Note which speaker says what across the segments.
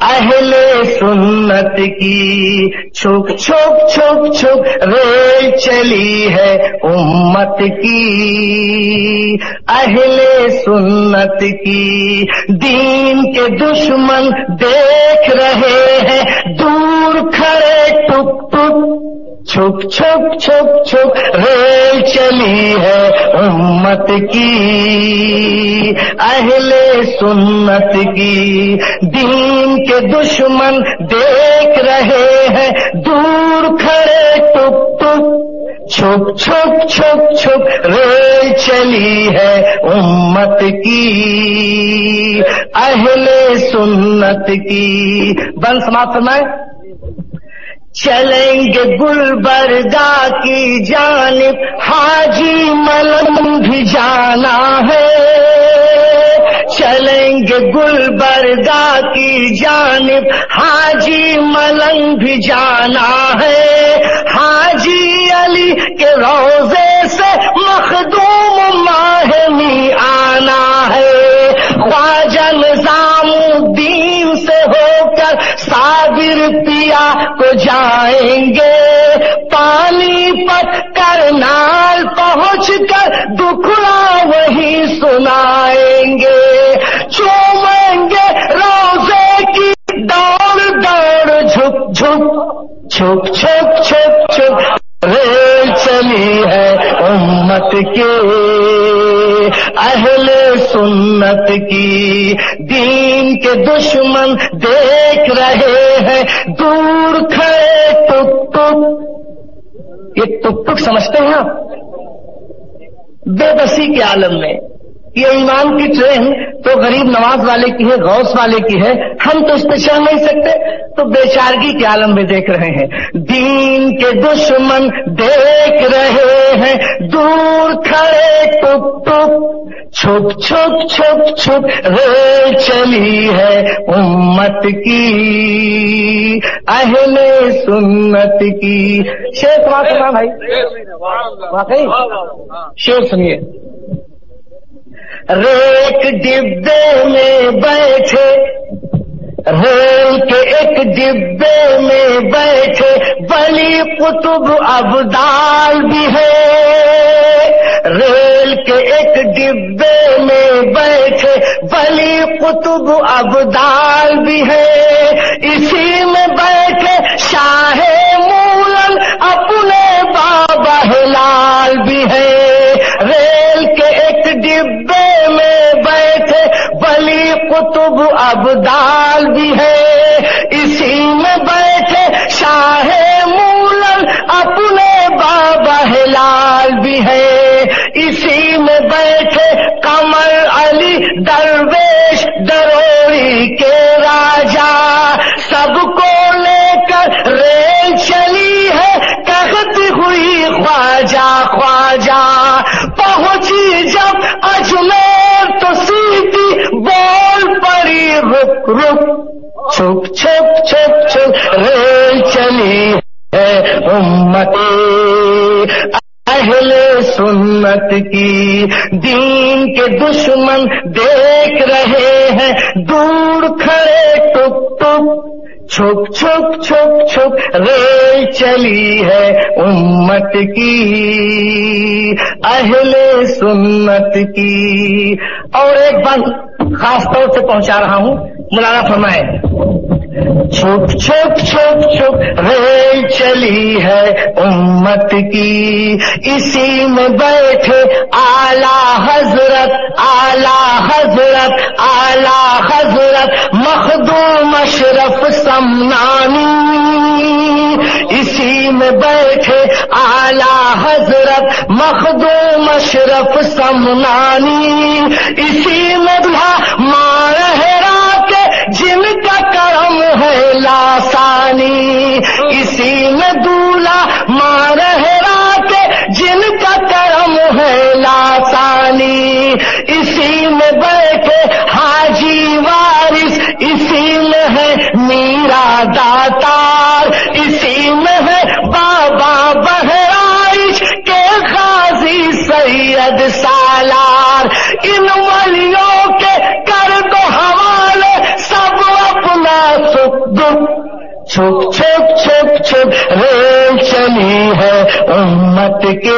Speaker 1: اہل سنت کی چھک چھک چھک چھک ریل چلی ہے امت کی۔ اہل سنت کی دین کے دشمن دیکھ رہے ہیں۔ دور کھڑے ٹک ٹک چھپ چھپ چھپ چھپ ریل چلی ہے امت کی۔ اہل سنت کی۔ دین کے دشمن دیکھ رہے ہیں۔ دور کھڑے ٹک ٹک۔ چھپ چھپ چھپ چھپ ریل چلی ہے امت کی۔ اہل سنت کی۔ بن سماپت فرمائے چلیں گے گلبرگا کی جانب، حاجی ملنگ بھی جانا ہے۔ چلیں گے گلبرگا کی جانب، حاجی ملنگ بھی جانا ہے۔ حاجی علی کے روزے سے مخدوم چلی ہے امت کے اہل سنت کی۔ دین کے دشمن دیکھ رہے ہیں، دور کھڑے ٹک ٹک۔ یہ ٹک ٹک سمجھتے ہیں آپ؟ بے بسی کے عالم میں۔ یہ ایمان کی ٹرین تو غریب نواز والے کی ہے غوث والے کی ہے ہم تو اس پہ چل نہیں سکتے تو بیچارگی کے عالم میں دیکھ رہے ہیں دین کے دشمن دیکھ رہے ہیں دور کھڑے ٹک ٹک چھپ چھپ چھپ چھپ ریل چلی ہے امت کی اہل سنت کی شیخ سنا بھائی واقعی شیر سنیے ریک ڈبے میں بیٹھے ریل کے ایک ڈبے میں بیٹھے بلی قطب ابدال بھی ہے۔ ریل کے ایک ڈبے میں بیٹھے بلی قطب ابدال بھی ہے۔ اسی رک رک چھپ چھپ چھپ چھپ ریل چلی ہے امت اہل سنت کی دین کے دشمن دیکھ رہے ہیں۔ دور کھڑے ٹک ٹک۔ چھپ چھپ چھپ چھپ ریل چلی ہے امت کی۔ اہل سنت کی۔ اور ایک بات خاص طور سے پہنچا رہا ہوں۔ مولانا فرمائے چھپ چھپ چھپ چھپ ریل چلی ہے امت کی۔ اسی میں بیٹھے آلہ حضرت آلہ حضرت آلہ حضرت، مخدوم اشرف سمنانی۔ اسی میں بیٹھے آلہ حضرت، مخدوم اشرف سمنانی۔ اسی میں دھا مارہرا کے جن کا کرم ہے لاسانی۔ اسی میں دولا مارہرا کے سید سالار، ان ولیوں کے کر دو حوالے، سب اپنا سکھ دکھ، چھپ چھپ چھپ چھپ، ریل چلی ہے امت کے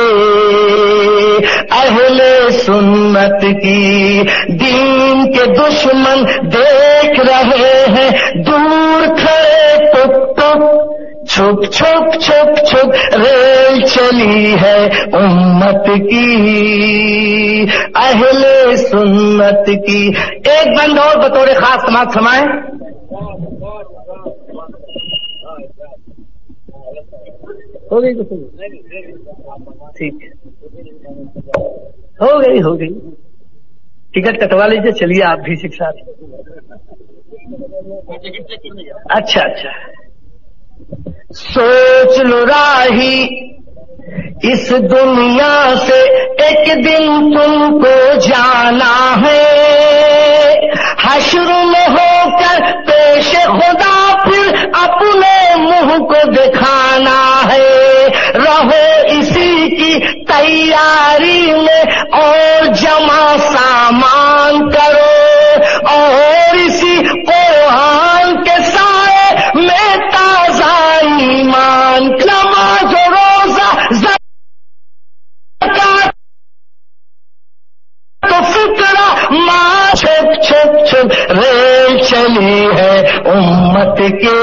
Speaker 1: اہل سنت کی دین کے دشمن دیکھ رہے ہیں، دور کھڑے ٹک ٹک۔ چھپ چھپ چھپ چھپ ریل چلی ہے امت کی۔ اہل سنت کی۔ ایک بند اور بطور خاص سماعت سمائے ہو گئی ٹھیک۔ ہو گئی ہو گئی۔ ٹکٹ کٹوا لیجیے چلیے آپ بھی سکھا اچھا اچھا۔ سوچ لو راہی، اس دنیا سے ایک دن تم کو جانا ہے۔ حشر میں ہو کر پیش خدا پھر اپنے منہ کو دکھانا ہے۔ رہو اسی کی تیاری میں اور جمع سامان امت کے،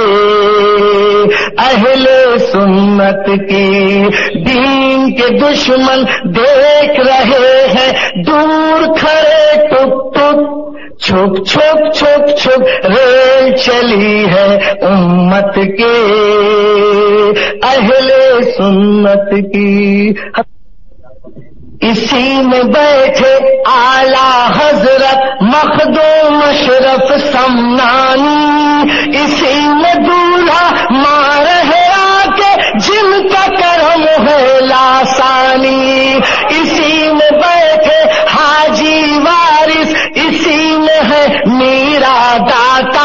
Speaker 1: اہل سنت کی دین کے دشمن دیکھ رہے ہیں، دور کھڑے، ٹک ٹک، چھپ چھپ چھپ چھپ، ریل چلی ہے امت کے۔ اہل سنت کی۔ اسی میں بیٹھے آلہ حضرت مخدو مشرف سمنانی۔ اسی میں دولہا مار ہے آ کے جن کا کرم ہے لاسانی۔ اسی میں بیٹھے حاجی وارث، اسی میں ہے میرا داتا۔